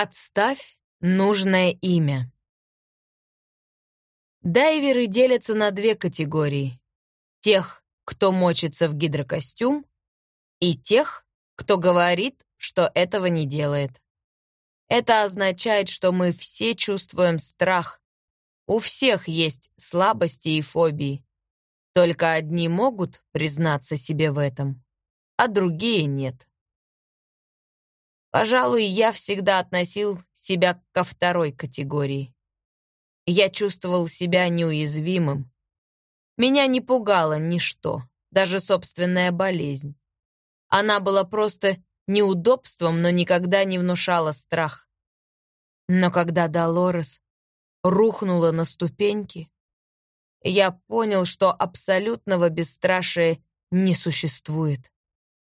Подставь нужное имя. Дайверы делятся на две категории. Тех, кто мочится в гидрокостюм, и тех, кто говорит, что этого не делает. Это означает, что мы все чувствуем страх. У всех есть слабости и фобии. Только одни могут признаться себе в этом, а другие нет. Пожалуй, я всегда относил себя ко второй категории. Я чувствовал себя неуязвимым. Меня не пугало ничто, даже собственная болезнь. Она была просто неудобством, но никогда не внушала страх. Но когда Долорес рухнула на ступеньки, я понял, что абсолютного бесстрашия не существует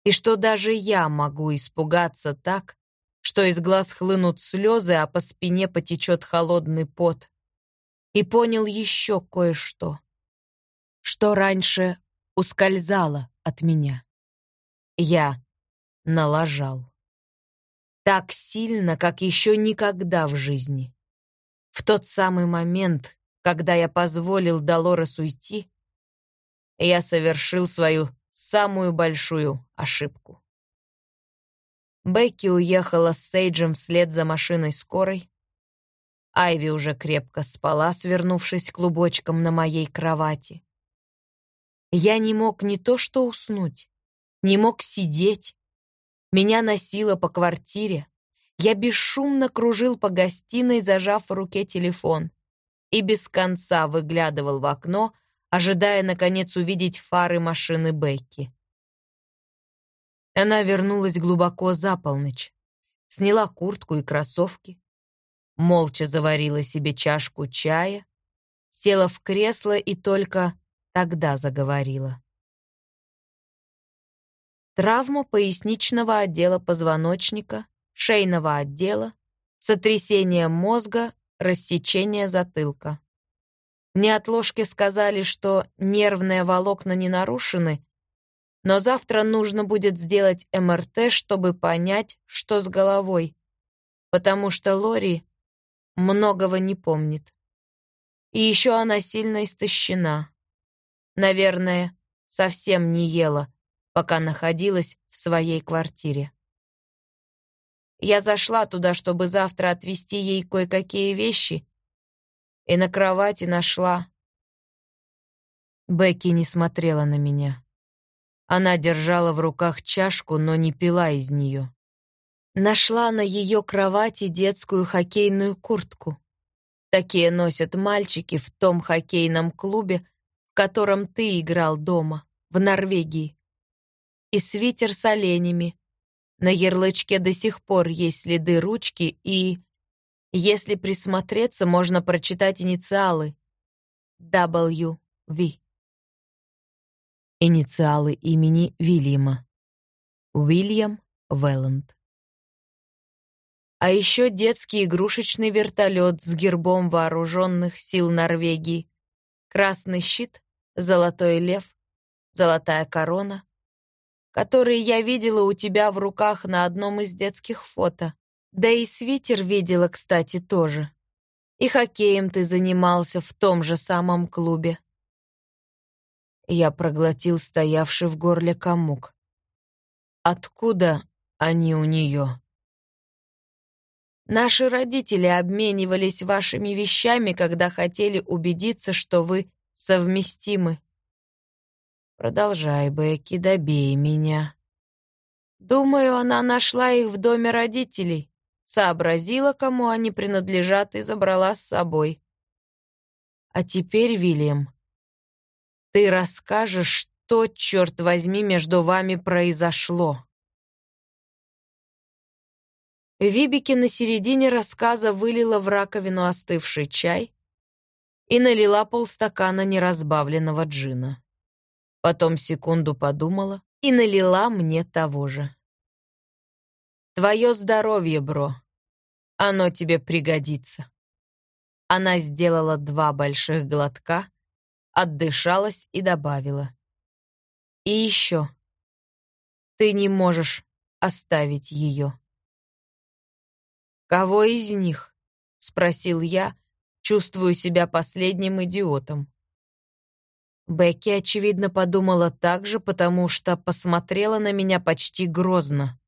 и что даже я могу испугаться так, что из глаз хлынут слезы, а по спине потечет холодный пот. И понял еще кое-что, что раньше ускользало от меня. Я налажал. Так сильно, как еще никогда в жизни. В тот самый момент, когда я позволил Долорес уйти, я совершил свою самую большую ошибку. Бекки уехала с Сейджем вслед за машиной скорой. Айви уже крепко спала, свернувшись клубочком на моей кровати. Я не мог не то что уснуть, не мог сидеть. Меня носило по квартире. Я бесшумно кружил по гостиной, зажав в руке телефон, и без конца выглядывал в окно, ожидая, наконец, увидеть фары машины Бекки. Она вернулась глубоко за полночь, сняла куртку и кроссовки, молча заварила себе чашку чая, села в кресло и только тогда заговорила. Травма поясничного отдела позвоночника, шейного отдела, сотрясение мозга, рассечение затылка. В неотложке сказали, что нервные волокна не нарушены, но завтра нужно будет сделать МРТ, чтобы понять, что с головой, потому что Лори многого не помнит. И еще она сильно истощена. Наверное, совсем не ела, пока находилась в своей квартире. Я зашла туда, чтобы завтра отвезти ей кое-какие вещи и на кровати нашла. Бекки не смотрела на меня. Она держала в руках чашку, но не пила из нее. Нашла на ее кровати детскую хоккейную куртку. Такие носят мальчики в том хоккейном клубе, в котором ты играл дома, в Норвегии. И свитер с оленями. На ярлычке до сих пор есть следы ручки и... Если присмотреться, можно прочитать инициалы W. V. Инициалы имени Вильяма. Уильям Велланд. А еще детский игрушечный вертолет с гербом вооруженных сил Норвегии, красный щит, золотой лев, золотая корона, которые я видела у тебя в руках на одном из детских фото. Да и свитер видела, кстати, тоже. И хоккеем ты занимался в том же самом клубе. Я проглотил стоявший в горле комок. Откуда они у нее? Наши родители обменивались вашими вещами, когда хотели убедиться, что вы совместимы. Продолжай, Бекки, добей меня. Думаю, она нашла их в доме родителей сообразила, кому они принадлежат, и забрала с собой. А теперь, Вильям, ты расскажешь, что, черт возьми, между вами произошло. Вибики на середине рассказа вылила в раковину остывший чай и налила полстакана неразбавленного джина. Потом секунду подумала и налила мне того же. «Твое здоровье, бро. Оно тебе пригодится». Она сделала два больших глотка, отдышалась и добавила. «И еще. Ты не можешь оставить ее». «Кого из них?» — спросил я, чувствую себя последним идиотом. Бекки, очевидно, подумала так же, потому что посмотрела на меня почти грозно.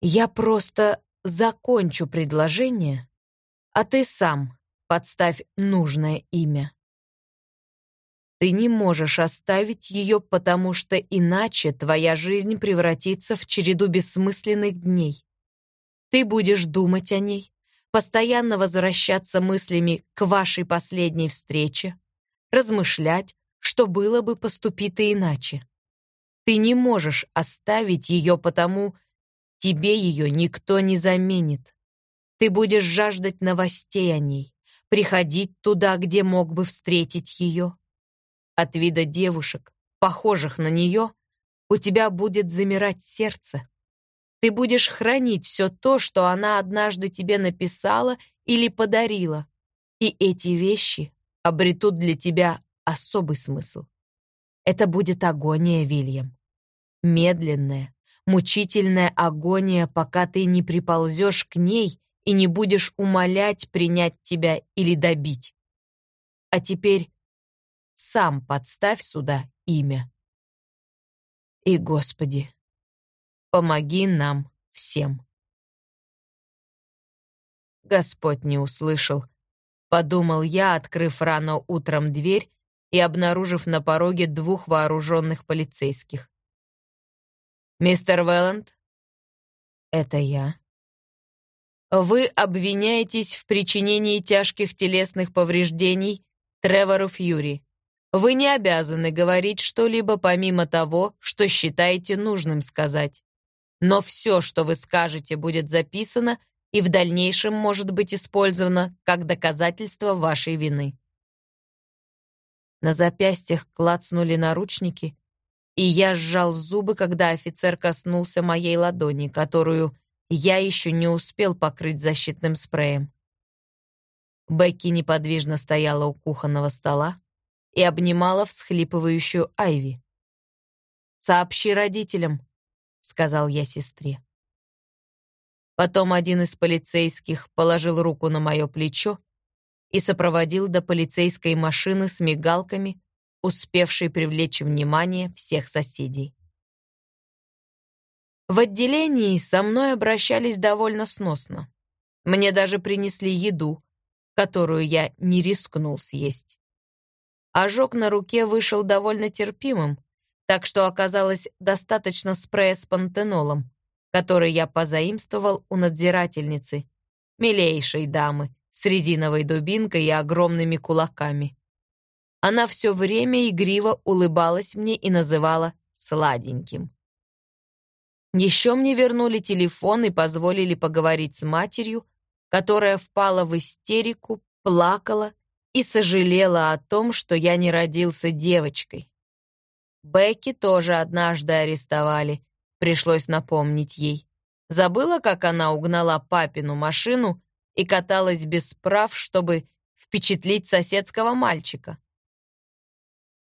«Я просто закончу предложение, а ты сам подставь нужное имя. Ты не можешь оставить ее, потому что иначе твоя жизнь превратится в череду бессмысленных дней. Ты будешь думать о ней, постоянно возвращаться мыслями к вашей последней встрече, размышлять, что было бы поступить иначе. Ты не можешь оставить ее, потому тебе ее никто не заменит. Ты будешь жаждать новостей о ней, приходить туда, где мог бы встретить ее. От вида девушек, похожих на нее, у тебя будет замирать сердце. Ты будешь хранить все то, что она однажды тебе написала или подарила. И эти вещи обретут для тебя особый смысл. Это будет агония, Вильям. Медленная, мучительная агония, пока ты не приползешь к ней и не будешь умолять принять тебя или добить. А теперь сам подставь сюда имя. И, Господи, помоги нам всем. Господь не услышал, Подумал я, открыв рано утром дверь и обнаружив на пороге двух вооруженных полицейских. «Мистер Велланд?» «Это я». «Вы обвиняетесь в причинении тяжких телесных повреждений Тревору Фьюри. Вы не обязаны говорить что-либо помимо того, что считаете нужным сказать. Но все, что вы скажете, будет записано и в дальнейшем может быть использовано как доказательство вашей вины. На запястьях клацнули наручники, и я сжал зубы, когда офицер коснулся моей ладони, которую я еще не успел покрыть защитным спреем. Бекки неподвижно стояла у кухонного стола и обнимала всхлипывающую Айви. «Сообщи родителям», — сказал я сестре. Потом один из полицейских положил руку на мое плечо и сопроводил до полицейской машины с мигалками, успевшей привлечь внимание всех соседей. В отделении со мной обращались довольно сносно. Мне даже принесли еду, которую я не рискнул съесть. Ожог на руке вышел довольно терпимым, так что оказалось достаточно спрея с пантенолом, который я позаимствовал у надзирательницы, милейшей дамы, с резиновой дубинкой и огромными кулаками. Она все время игриво улыбалась мне и называла «сладеньким». Еще мне вернули телефон и позволили поговорить с матерью, которая впала в истерику, плакала и сожалела о том, что я не родился девочкой. Бекки тоже однажды арестовали, пришлось напомнить ей. Забыла, как она угнала папину машину и каталась без прав, чтобы впечатлить соседского мальчика.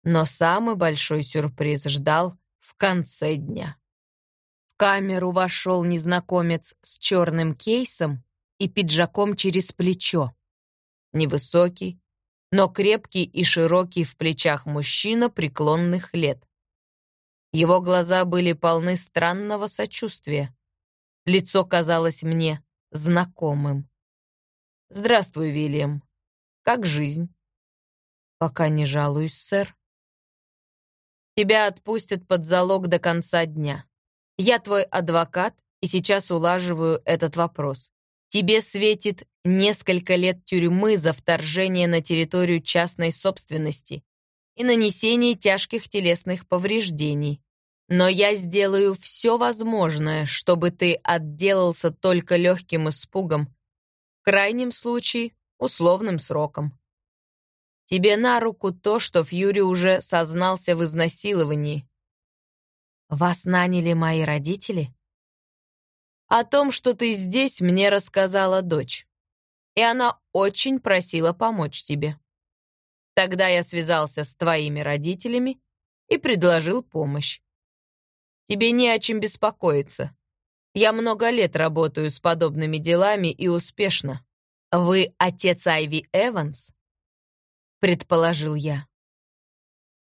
Но самый большой сюрприз ждал в конце дня. В камеру вошел незнакомец с черным кейсом и пиджаком через плечо. Невысокий, но крепкий и широкий в плечах мужчина преклонных лет. Его глаза были полны странного сочувствия. Лицо казалось мне знакомым. «Здравствуй, Вильям. Как жизнь?» «Пока не жалуюсь, сэр». «Тебя отпустят под залог до конца дня. Я твой адвокат и сейчас улаживаю этот вопрос. Тебе светит несколько лет тюрьмы за вторжение на территорию частной собственности и нанесение тяжких телесных повреждений. Но я сделаю все возможное, чтобы ты отделался только легким испугом, в крайнем случае условным сроком. Тебе на руку то, что Фьюри уже сознался в изнасиловании. Вас наняли мои родители? О том, что ты здесь, мне рассказала дочь. И она очень просила помочь тебе. Тогда я связался с твоими родителями и предложил помощь. Тебе не о чем беспокоиться. Я много лет работаю с подобными делами и успешно. Вы отец Айви Эванс? Предположил я.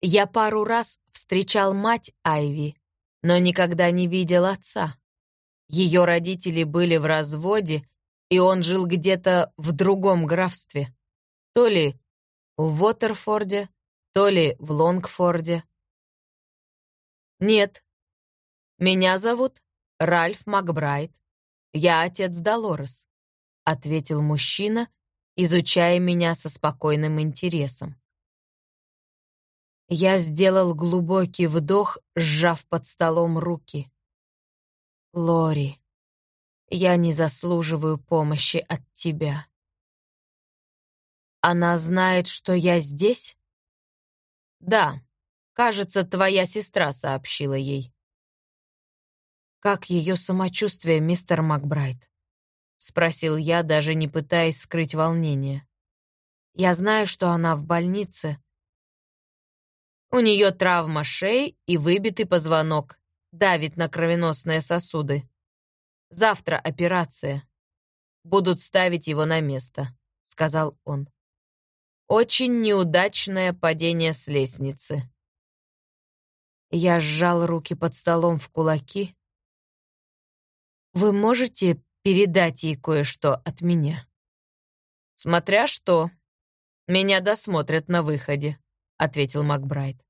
Я пару раз встречал мать Айви, но никогда не видел отца. Ее родители были в разводе, и он жил где-то в другом графстве. То ли в Уотерфорде, то ли в Лонгфорде. Нет. Меня зовут Ральф Макбрайт. Я отец Долорес, ответил мужчина, изучая меня со спокойным интересом. Я сделал глубокий вдох, сжав под столом руки. Лори, я не заслуживаю помощи от тебя. Она знает, что я здесь? Да. Кажется, твоя сестра сообщила ей. Как ее самочувствие, мистер Макбрайт? Спросил я, даже не пытаясь скрыть волнение. Я знаю, что она в больнице. У нее травма шеи и выбитый позвонок, давит на кровеносные сосуды. Завтра операция. Будут ставить его на место, сказал он. Очень неудачное падение с лестницы. Я сжал руки под столом в кулаки. Вы можете передать ей кое-что от меня? Смотря что. Меня досмотрят на выходе, ответил Макбрайт.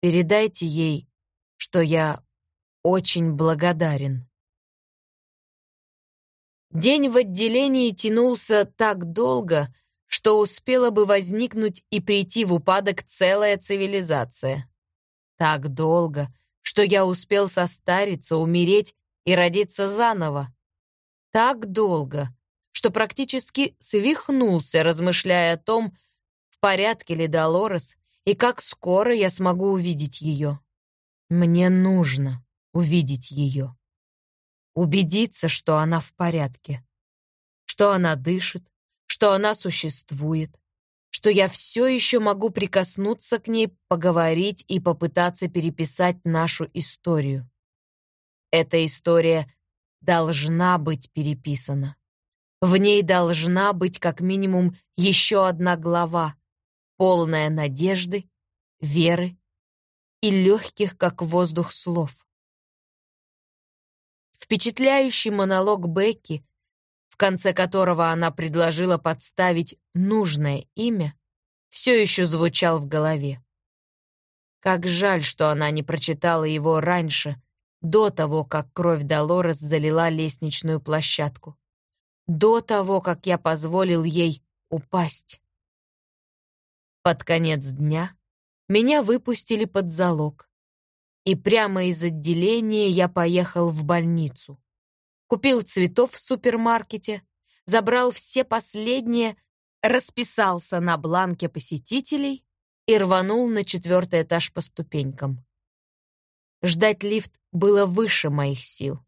Передайте ей, что я очень благодарен. День в отделении тянулся так долго, что успела бы возникнуть и прийти в упадок целая цивилизация. Так долго, что я успел состариться, умереть и родиться заново. Так долго, что практически свихнулся, размышляя о том, в порядке ли Долорес и как скоро я смогу увидеть ее. Мне нужно увидеть ее. Убедиться, что она в порядке, что она дышит, что она существует, что я все еще могу прикоснуться к ней, поговорить и попытаться переписать нашу историю. Эта история должна быть переписана. В ней должна быть как минимум еще одна глава, полная надежды, веры и легких, как воздух, слов. Впечатляющий монолог Бекки конце которого она предложила подставить нужное имя, все еще звучал в голове. Как жаль, что она не прочитала его раньше, до того, как кровь Долорес залила лестничную площадку. До того, как я позволил ей упасть. Под конец дня меня выпустили под залог. И прямо из отделения я поехал в больницу купил цветов в супермаркете, забрал все последние, расписался на бланке посетителей и рванул на четвертый этаж по ступенькам. Ждать лифт было выше моих сил.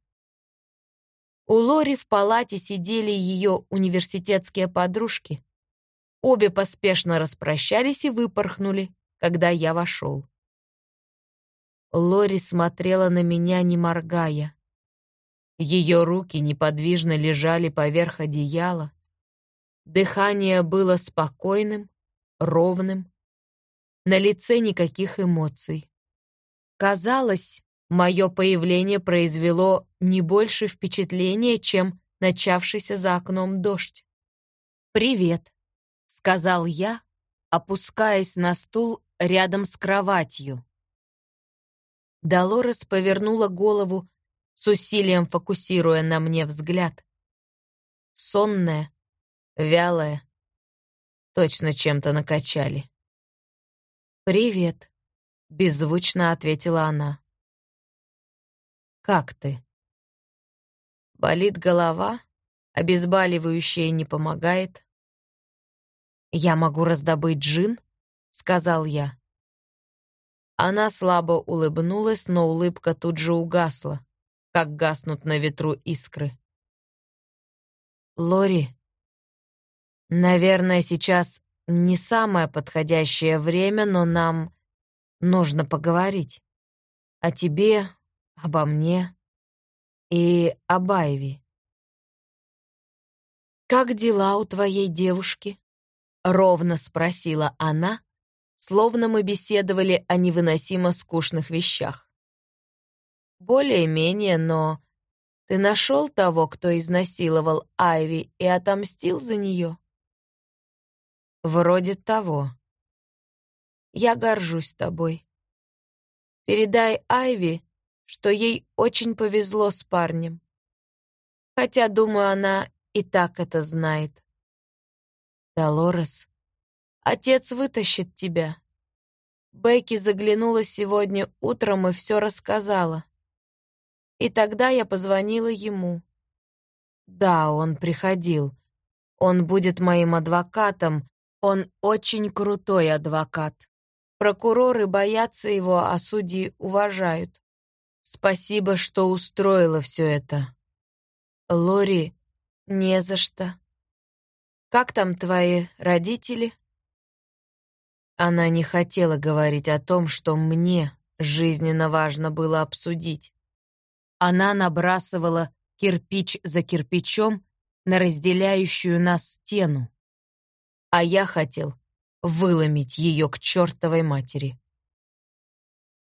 У Лори в палате сидели ее университетские подружки. Обе поспешно распрощались и выпорхнули, когда я вошел. Лори смотрела на меня, не моргая. Ее руки неподвижно лежали поверх одеяла. Дыхание было спокойным, ровным. На лице никаких эмоций. Казалось, мое появление произвело не больше впечатления, чем начавшийся за окном дождь. «Привет», — сказал я, опускаясь на стул рядом с кроватью. Долорес повернула голову с усилием фокусируя на мне взгляд. Сонная, вялая, точно чем-то накачали. «Привет», — беззвучно ответила она. «Как ты?» Болит голова, обезболивающее не помогает. «Я могу раздобыть джин?» — сказал я. Она слабо улыбнулась, но улыбка тут же угасла как гаснут на ветру искры. Лори, наверное, сейчас не самое подходящее время, но нам нужно поговорить. О тебе, обо мне. и об Айви. «Как дела у твоей девушки?» — ровно спросила она, словно мы беседовали о невыносимо скучных вещах. «Более-менее, но ты нашел того, кто изнасиловал Айви и отомстил за нее?» «Вроде того. Я горжусь тобой. Передай Айви, что ей очень повезло с парнем. Хотя, думаю, она и так это знает. Долорес, отец вытащит тебя. Бекки заглянула сегодня утром и все рассказала. И тогда я позвонила ему. Да, он приходил. Он будет моим адвокатом. Он очень крутой адвокат. Прокуроры боятся его, а судьи уважают. Спасибо, что устроила все это. Лори, не за что. Как там твои родители? Она не хотела говорить о том, что мне жизненно важно было обсудить. Она набрасывала кирпич за кирпичом на разделяющую нас стену. А я хотел выломить ее к чертовой матери.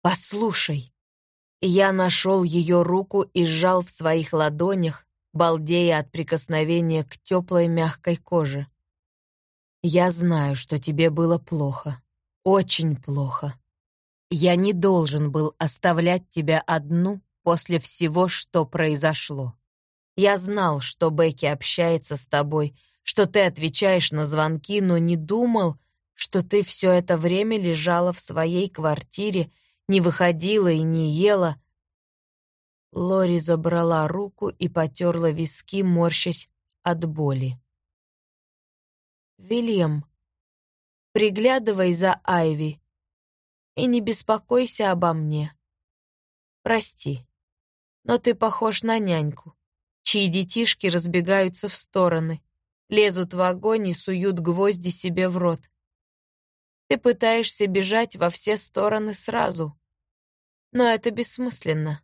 «Послушай». Я нашел ее руку и сжал в своих ладонях, балдея от прикосновения к теплой мягкой коже. «Я знаю, что тебе было плохо. Очень плохо. Я не должен был оставлять тебя одну после всего, что произошло. Я знал, что Бекки общается с тобой, что ты отвечаешь на звонки, но не думал, что ты все это время лежала в своей квартире, не выходила и не ела, Лори забрала руку и потерла виски, морщась от боли. «Вильям, приглядывай за Айви и не беспокойся обо мне. Прости, но ты похож на няньку, чьи детишки разбегаются в стороны, лезут в огонь и суют гвозди себе в рот. Ты пытаешься бежать во все стороны сразу, но это бессмысленно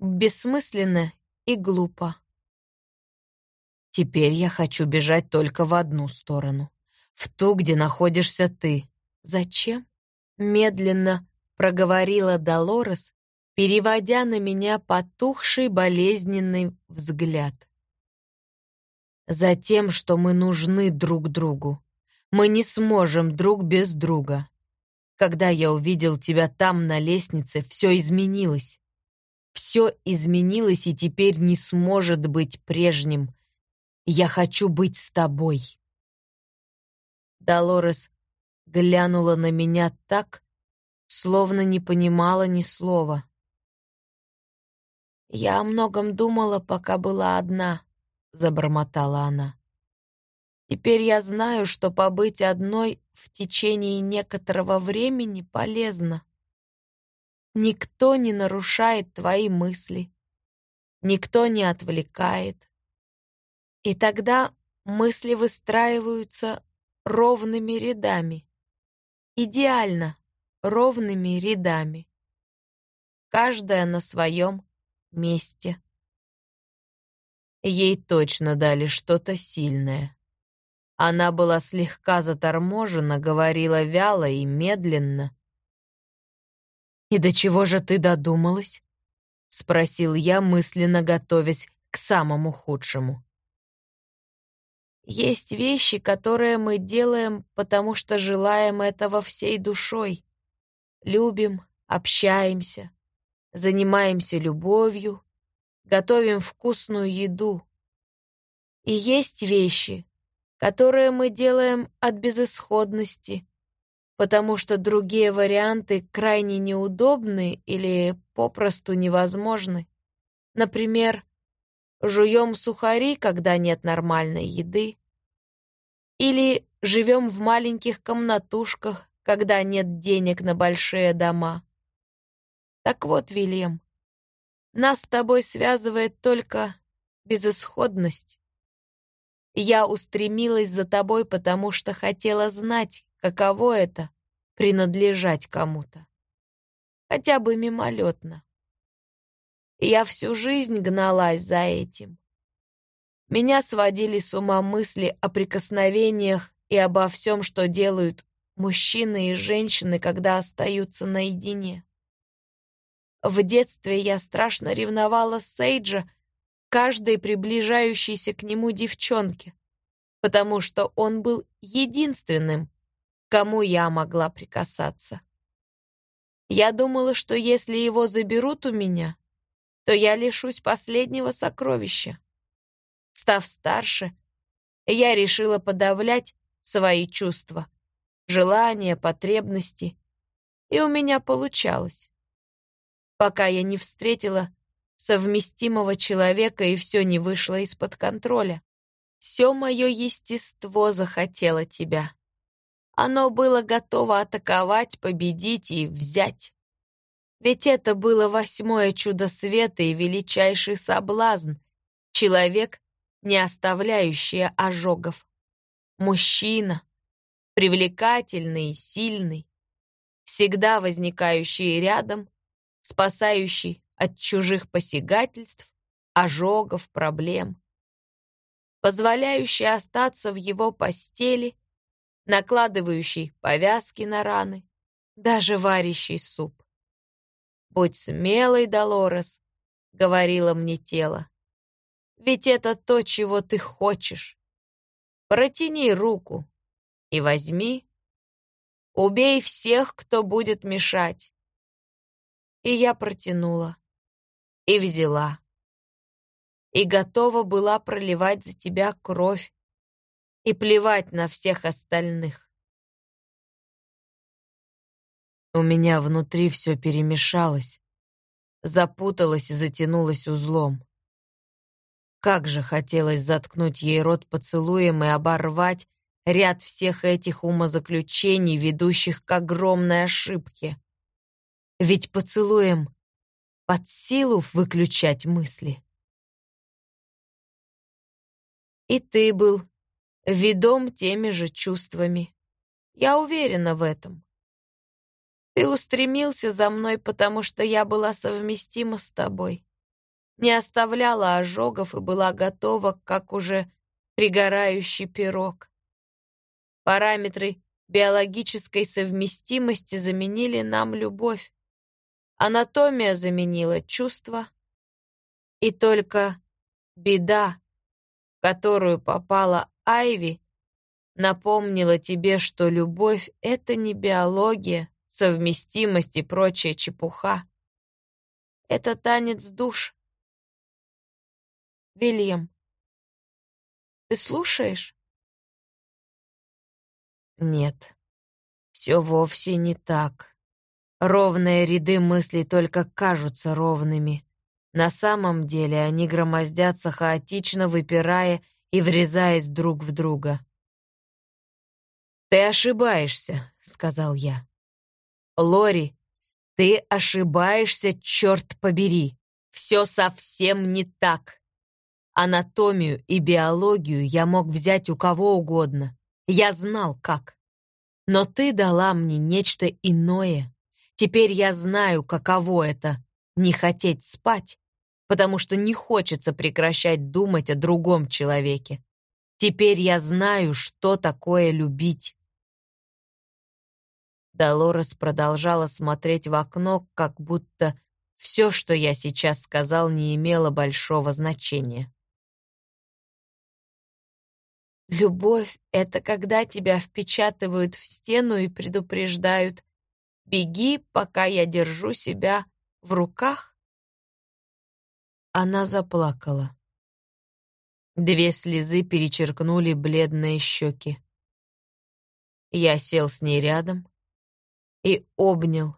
бессмысленно и глупо. Теперь я хочу бежать только в одну сторону, в ту, где находишься ты. Зачем? Медленно проговорила Долорес, переводя на меня потухший болезненный взгляд. Затем, что мы нужны друг другу. Мы не сможем друг без друга. Когда я увидел тебя там на лестнице, все изменилось. Все изменилось и теперь не сможет быть прежним. Я хочу быть с тобой. Долорес глянула на меня так, словно не понимала ни слова. «Я о многом думала, пока была одна», — забормотала она. «Теперь я знаю, что побыть одной в течение некоторого времени полезно. Никто не нарушает твои мысли, никто не отвлекает. И тогда мысли выстраиваются ровными рядами. Идеально ровными рядами. Каждая на своем месте. Ей точно дали что-то сильное. Она была слегка заторможена, говорила вяло и медленно, «И до чего же ты додумалась?» — спросил я, мысленно готовясь к самому худшему. «Есть вещи, которые мы делаем, потому что желаем этого всей душой. Любим, общаемся, занимаемся любовью, готовим вкусную еду. И есть вещи, которые мы делаем от безысходности, потому что другие варианты крайне неудобны или попросту невозможны. Например, жуем сухари, когда нет нормальной еды, или живем в маленьких комнатушках, когда нет денег на большие дома. Так вот, Вильям, нас с тобой связывает только безысходность. Я устремилась за тобой, потому что хотела знать, каково это — принадлежать кому-то. Хотя бы мимолетно. Я всю жизнь гналась за этим. Меня сводили с ума мысли о прикосновениях и обо всем, что делают мужчины и женщины, когда остаются наедине. В детстве я страшно ревновала Сейджа каждой приближающейся к нему девчонке, потому что он был единственным, кому я могла прикасаться. Я думала, что если его заберут у меня, то я лишусь последнего сокровища. Став старше, я решила подавлять свои чувства, желания, потребности, и у меня получалось пока я не встретила совместимого человека и все не вышло из-под контроля. Все мое естество захотело тебя. Оно было готово атаковать, победить и взять. Ведь это было восьмое чудо света и величайший соблазн. Человек, не оставляющий ожогов. Мужчина, привлекательный и сильный, всегда возникающий рядом спасающий от чужих посягательств, ожогов, проблем, позволяющий остаться в его постели, накладывающий повязки на раны, даже варящий суп. «Будь смелой, Долорес», — говорило мне тело, «ведь это то, чего ты хочешь. Протяни руку и возьми. Убей всех, кто будет мешать. И я протянула. И взяла. И готова была проливать за тебя кровь. И плевать на всех остальных. У меня внутри все перемешалось, запуталось и затянулось узлом. Как же хотелось заткнуть ей рот поцелуем и оборвать ряд всех этих умозаключений, ведущих к огромной ошибке. Ведь поцелуем под силу выключать мысли. И ты был ведом теми же чувствами. Я уверена в этом. Ты устремился за мной, потому что я была совместима с тобой. Не оставляла ожогов и была готова, как уже пригорающий пирог. Параметры биологической совместимости заменили нам любовь. Анатомия заменила чувства, и только беда, в которую попала Айви, напомнила тебе, что любовь — это не биология, совместимость и прочая чепуха. Это танец душ. Вильям, ты слушаешь? Нет, все вовсе не так. Ровные ряды мыслей только кажутся ровными. На самом деле они громоздятся хаотично, выпирая и врезаясь друг в друга. «Ты ошибаешься», — сказал я. «Лори, ты ошибаешься, черт побери. Все совсем не так. Анатомию и биологию я мог взять у кого угодно. Я знал, как. Но ты дала мне нечто иное, Теперь я знаю, каково это — не хотеть спать, потому что не хочется прекращать думать о другом человеке. Теперь я знаю, что такое любить. Долорес продолжала смотреть в окно, как будто все, что я сейчас сказал, не имело большого значения. Любовь — это когда тебя впечатывают в стену и предупреждают Беги, пока я держу себя в руках. Она заплакала. Две слезы перечеркнули бледные щеки. Я сел с ней рядом и обнял,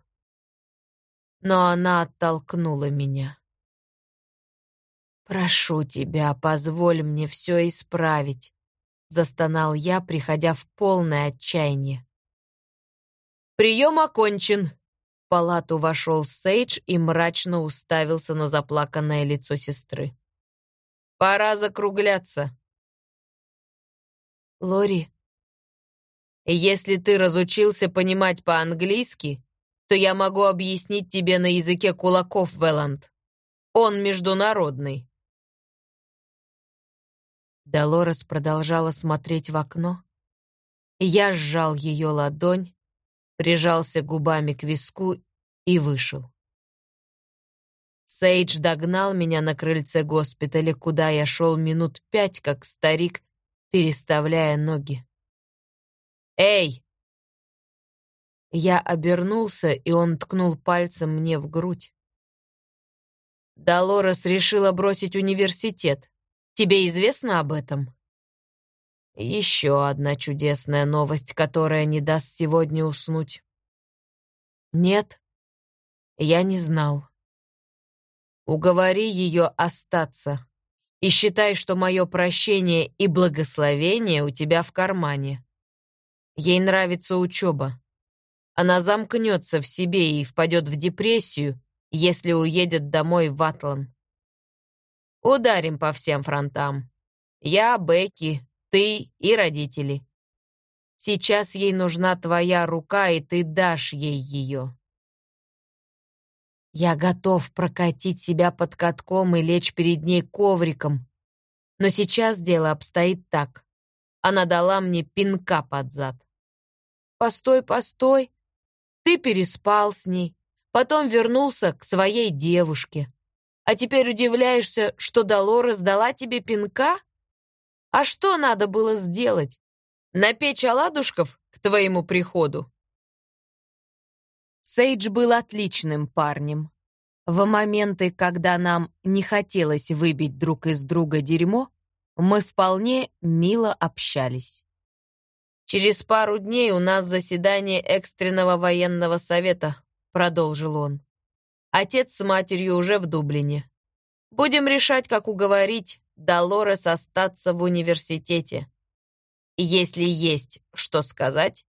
но она оттолкнула меня. «Прошу тебя, позволь мне все исправить», — застонал я, приходя в полное отчаяние. «Прием окончен!» В палату вошел Сейдж и мрачно уставился на заплаканное лицо сестры. «Пора закругляться». «Лори, если ты разучился понимать по-английски, то я могу объяснить тебе на языке кулаков, Веланд. Он международный. Долорес продолжала смотреть в окно. Я сжал ее ладонь, прижался губами к виску и вышел. Сейдж догнал меня на крыльце госпиталя, куда я шел минут пять, как старик, переставляя ноги. «Эй!» Я обернулся, и он ткнул пальцем мне в грудь. Долорес решила бросить университет. Тебе известно об этом? Еще одна чудесная новость, которая не даст сегодня уснуть. Нет, я не знал. Уговори ее остаться и считай, что мое прощение и благословение у тебя в кармане. Ей нравится учеба. Она замкнется в себе и впадет в депрессию, если уедет домой в Атлан. Ударим по всем фронтам. Я, Бекки, ты и родители. Сейчас ей нужна твоя рука, и ты дашь ей ее. Я готов прокатить себя под катком и лечь перед ней ковриком. Но сейчас дело обстоит так. Она дала мне пинка под зад. «Постой, постой. Ты переспал с ней, потом вернулся к своей девушке. А теперь удивляешься, что Долорес дала тебе пинка? А что надо было сделать? Напечь оладушков к твоему приходу?» Сейдж был отличным парнем. В моменты, когда нам не хотелось выбить друг из друга дерьмо, мы вполне мило общались. «Через пару дней у нас заседание экстренного военного совета», — продолжил он. «Отец с матерью уже в Дублине. Будем решать, как уговорить Долорес остаться в университете. Если есть что сказать,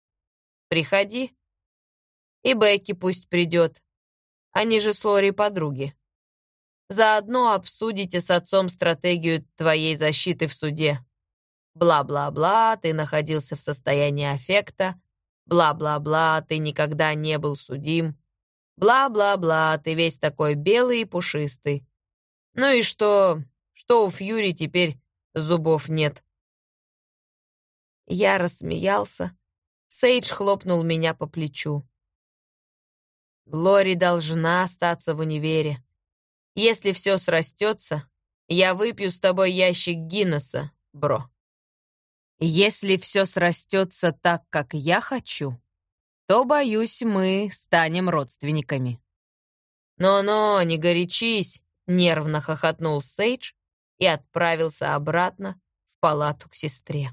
приходи. И Бекки пусть придет. Они же с Лори подруги. Заодно обсудите с отцом стратегию твоей защиты в суде. Бла-бла-бла, ты находился в состоянии аффекта. Бла-бла-бла, ты никогда не был судим. Бла-бла-бла, ты весь такой белый и пушистый. Ну и что, что у Фьюри теперь зубов нет? Я рассмеялся. Сейдж хлопнул меня по плечу. Лори должна остаться в универе. Если все срастется, я выпью с тобой ящик Гиннесса, бро. Если все срастется так, как я хочу, то, боюсь, мы станем родственниками. «Но-но, не горячись!» — нервно хохотнул Сейдж и отправился обратно в палату к сестре.